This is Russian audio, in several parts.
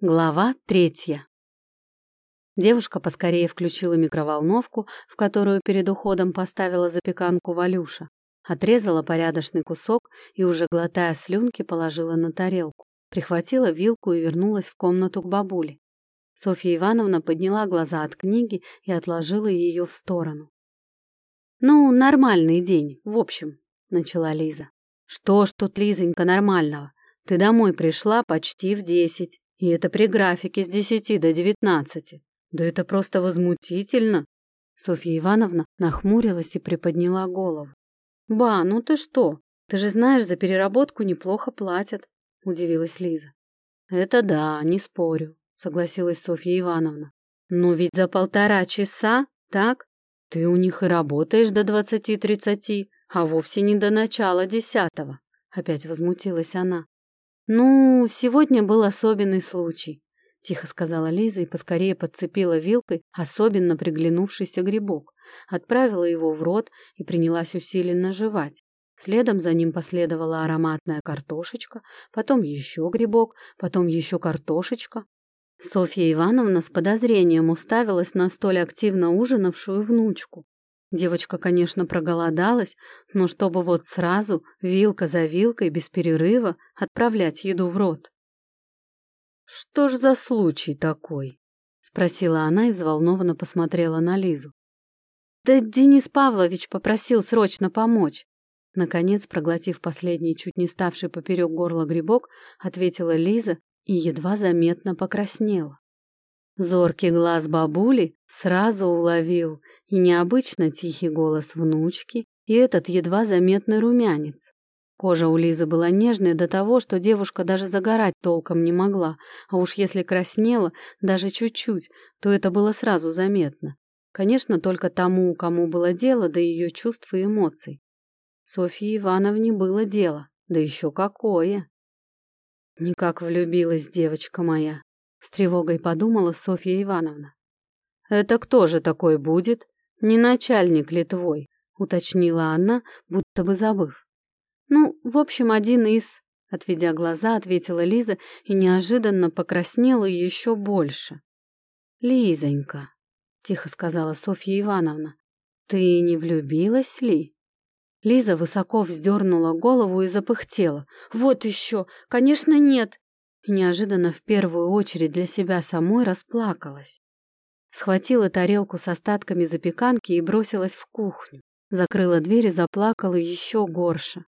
Глава третья. Девушка поскорее включила микроволновку, в которую перед уходом поставила запеканку Валюша, отрезала порядочный кусок и, уже глотая слюнки, положила на тарелку, прихватила вилку и вернулась в комнату к бабуле. Софья Ивановна подняла глаза от книги и отложила ее в сторону. «Ну, нормальный день, в общем», — начала Лиза. «Что ж тут, Лизонька, нормального? Ты домой пришла почти в десять. И это при графике с десяти до девятнадцати. Да это просто возмутительно. Софья Ивановна нахмурилась и приподняла голову. «Ба, ну ты что? Ты же знаешь, за переработку неплохо платят», — удивилась Лиза. «Это да, не спорю», — согласилась Софья Ивановна. «Но ведь за полтора часа, так? Ты у них и работаешь до двадцати-тридцати, а вовсе не до начала десятого», — опять возмутилась она. «Ну, сегодня был особенный случай», — тихо сказала Лиза и поскорее подцепила вилкой особенно приглянувшийся грибок, отправила его в рот и принялась усиленно жевать. Следом за ним последовала ароматная картошечка, потом еще грибок, потом еще картошечка. Софья Ивановна с подозрением уставилась на столь активно ужинавшую внучку. Девочка, конечно, проголодалась, но чтобы вот сразу, вилка за вилкой, без перерыва, отправлять еду в рот. «Что ж за случай такой?» — спросила она и взволнованно посмотрела на Лизу. «Да Денис Павлович попросил срочно помочь». Наконец, проглотив последний, чуть не ставший поперек горла грибок, ответила Лиза и едва заметно покраснела. Зоркий глаз бабули сразу уловил и необычно тихий голос внучки, и этот едва заметный румянец. Кожа у Лизы была нежной до того, что девушка даже загорать толком не могла, а уж если краснела, даже чуть-чуть, то это было сразу заметно. Конечно, только тому, кому было дело до ее чувств и эмоций. Софье Ивановне было дело, да еще какое! Никак влюбилась девочка моя, с тревогой подумала Софья Ивановна. «Это кто же такой будет? Не начальник ли твой?» — уточнила она, будто бы забыв. «Ну, в общем, один из...» — отведя глаза, ответила Лиза и неожиданно покраснела еще больше. «Лизонька», — тихо сказала Софья Ивановна, — «ты не влюбилась ли?» Лиза высоко вздернула голову и запыхтела. «Вот еще! Конечно, нет! Неожиданно в первую очередь для себя самой расплакалась. Схватила тарелку с остатками запеканки и бросилась в кухню. Закрыла дверь и заплакала еще горше.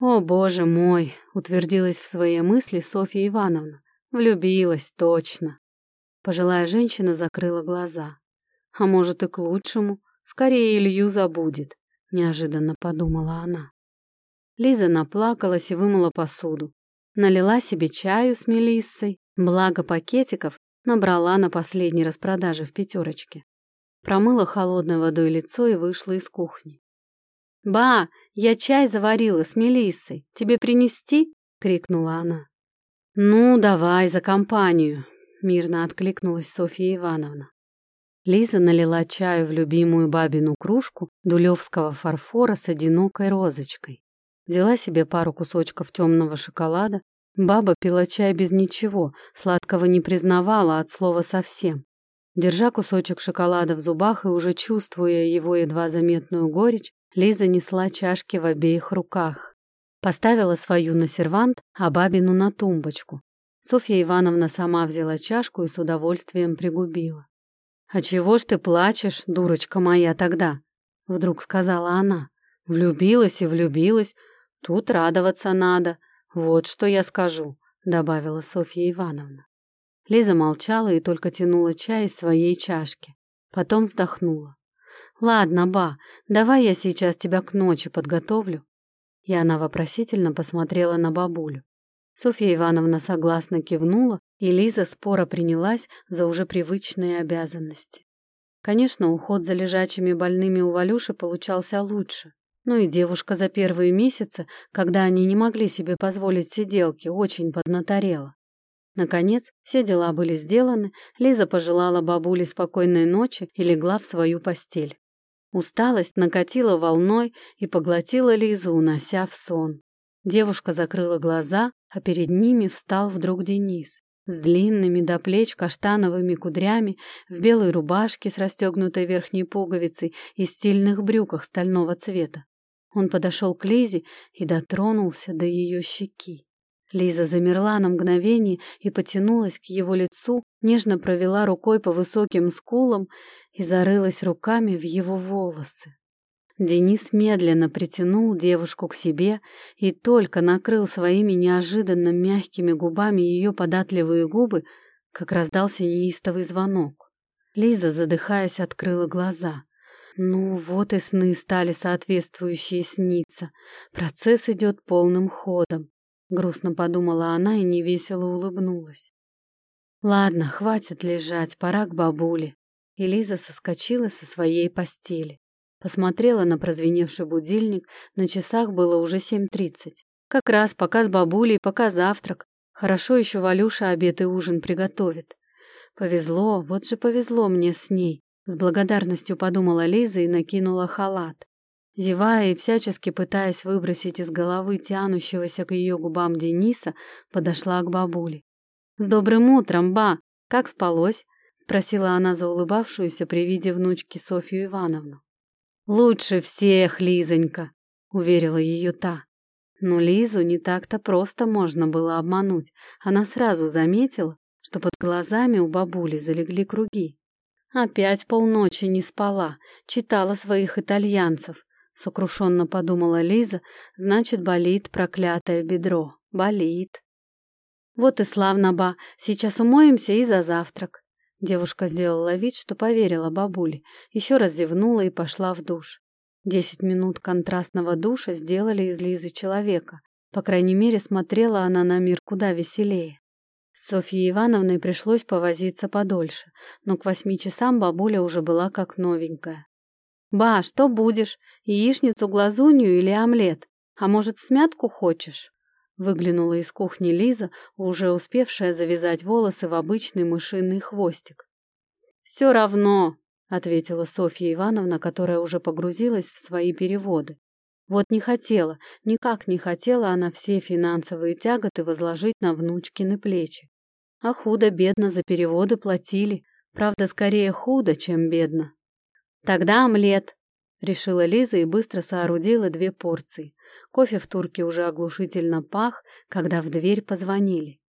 «О, боже мой!» — утвердилась в своей мысли Софья Ивановна. «Влюбилась, точно!» Пожилая женщина закрыла глаза. «А может, и к лучшему. Скорее Илью забудет», — неожиданно подумала она. Лиза наплакалась и вымыла посуду. Налила себе чаю с мелиссой, благо пакетиков набрала на последней распродаже в пятерочке. Промыла холодной водой лицо и вышла из кухни. «Ба, я чай заварила с мелиссой. Тебе принести?» — крикнула она. «Ну, давай за компанию», — мирно откликнулась Софья Ивановна. Лиза налила чаю в любимую бабину кружку дулевского фарфора с одинокой розочкой. Взяла себе пару кусочков темного шоколада. Баба пила чай без ничего, сладкого не признавала от слова совсем. Держа кусочек шоколада в зубах и уже чувствуя его едва заметную горечь, Лиза несла чашки в обеих руках. Поставила свою на сервант, а бабину на тумбочку. Софья Ивановна сама взяла чашку и с удовольствием пригубила. «А чего ж ты плачешь, дурочка моя, тогда?» — вдруг сказала она. «Влюбилась и влюбилась, Тут радоваться надо. Вот что я скажу, добавила Софья Ивановна. Лиза молчала и только тянула чай из своей чашки. Потом вздохнула. «Ладно, ба, давай я сейчас тебя к ночи подготовлю». И она вопросительно посмотрела на бабулю. Софья Ивановна согласно кивнула, и Лиза споро принялась за уже привычные обязанности. Конечно, уход за лежачими больными у Валюши получался лучше. Ну и девушка за первые месяцы, когда они не могли себе позволить сиделки, очень поднаторела. Наконец, все дела были сделаны, Лиза пожелала бабуле спокойной ночи и легла в свою постель. Усталость накатила волной и поглотила Лизу, унося в сон. Девушка закрыла глаза, а перед ними встал вдруг Денис. с длинными до плеч каштановыми кудрями, в белой рубашке с расстегнутой верхней пуговицей и стильных брюках стального цвета. Он подошел к Лизе и дотронулся до ее щеки. Лиза замерла на мгновение и потянулась к его лицу, нежно провела рукой по высоким скулам и зарылась руками в его волосы. Денис медленно притянул девушку к себе и только накрыл своими неожиданно мягкими губами ее податливые губы, как раздался неистовый звонок. Лиза, задыхаясь, открыла глаза. Ну, вот и сны стали соответствующие сниться. Процесс идет полным ходом. Грустно подумала она и невесело улыбнулась. Ладно, хватит лежать, пора к бабуле. И Лиза соскочила со своей постели. Посмотрела на прозвеневший будильник, на часах было уже семь тридцать. Как раз пока с бабулей, пока завтрак. Хорошо еще Валюша обед и ужин приготовит. Повезло, вот же повезло мне с ней. С благодарностью подумала Лиза и накинула халат. Зевая и всячески пытаясь выбросить из головы тянущегося к ее губам Дениса, подошла к бабуле. «С добрым утром, ба! Как спалось?» — спросила она заулыбавшуюся при виде внучки Софью Ивановну. «Лучше всех, Лизонька!» — уверила ее та. Но Лизу не так-то просто можно было обмануть. Она сразу заметила, что под глазами у бабули залегли круги. Опять полночи не спала, читала своих итальянцев. Сокрушенно подумала Лиза, значит, болит проклятое бедро. Болит. Вот и славно, ба, сейчас умоемся и за завтрак. Девушка сделала вид, что поверила бабуле, еще раз зевнула и пошла в душ. Десять минут контрастного душа сделали из Лизы человека. По крайней мере, смотрела она на мир куда веселее. С Софьей Ивановной пришлось повозиться подольше, но к восьми часам бабуля уже была как новенькая. «Ба, что будешь? Яичницу, глазунью или омлет? А может, смятку хочешь?» Выглянула из кухни Лиза, уже успевшая завязать волосы в обычный мышиный хвостик. «Все равно», — ответила Софья Ивановна, которая уже погрузилась в свои переводы. Вот не хотела, никак не хотела она все финансовые тяготы возложить на внучкины плечи. А худо-бедно за переводы платили. Правда, скорее худо, чем бедно. «Тогда омлет», — решила Лиза и быстро соорудила две порции. Кофе в турке уже оглушительно пах, когда в дверь позвонили.